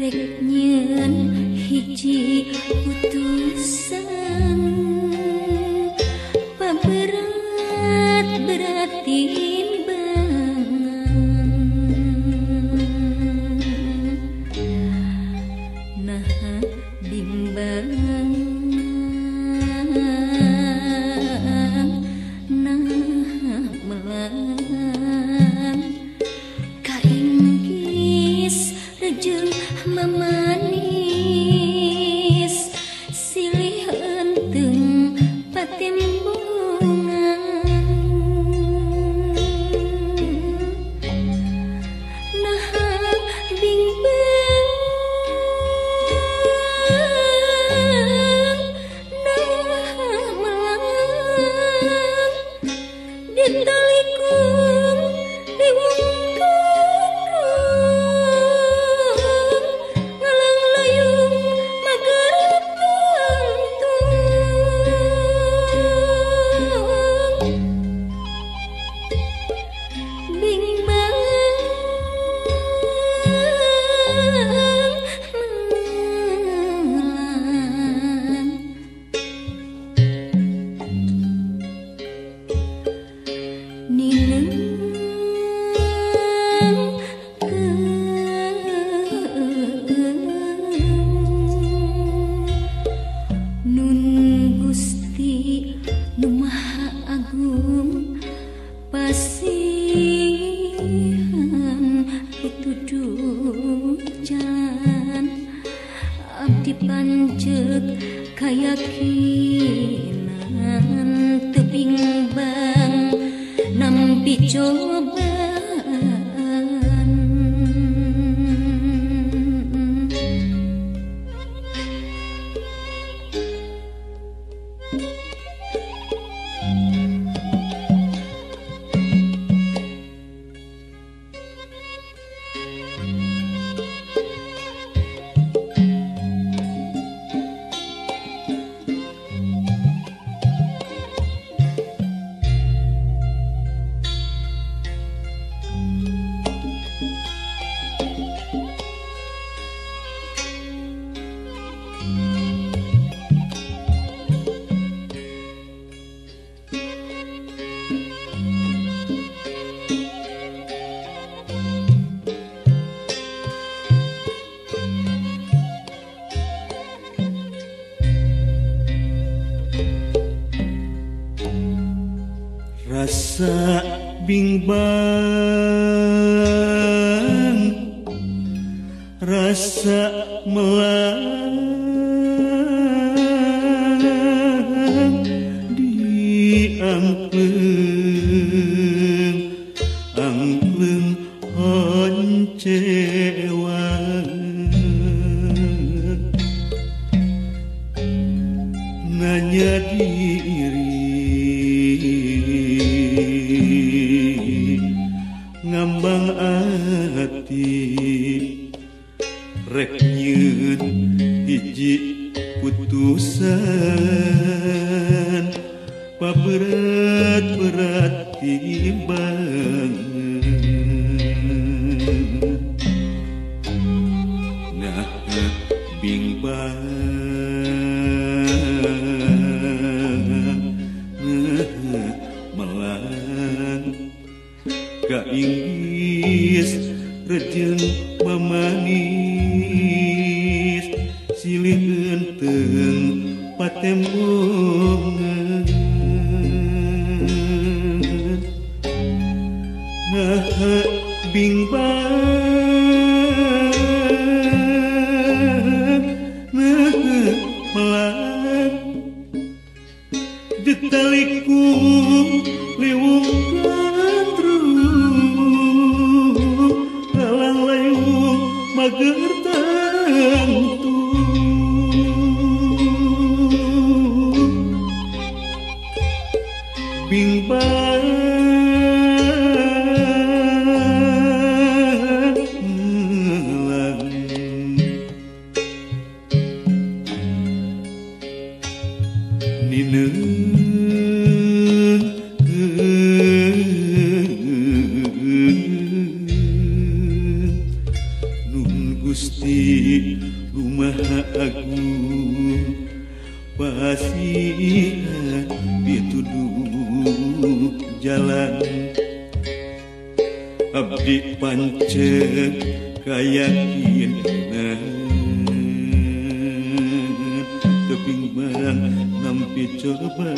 reknyen hiji utusan Jujung memani lanjut kayakakinan tebing Bang nampi coba asa bimbang rasa melang diampleng ampleng honceng. ngambang hati rek nyieun hiji putusan. Paberat berat timbang Inggris rejeng pemanis silih genteng patembongan nah bingbang nah pelan. Detaliku liwung Abdi pance kayakin teping barang nampi coba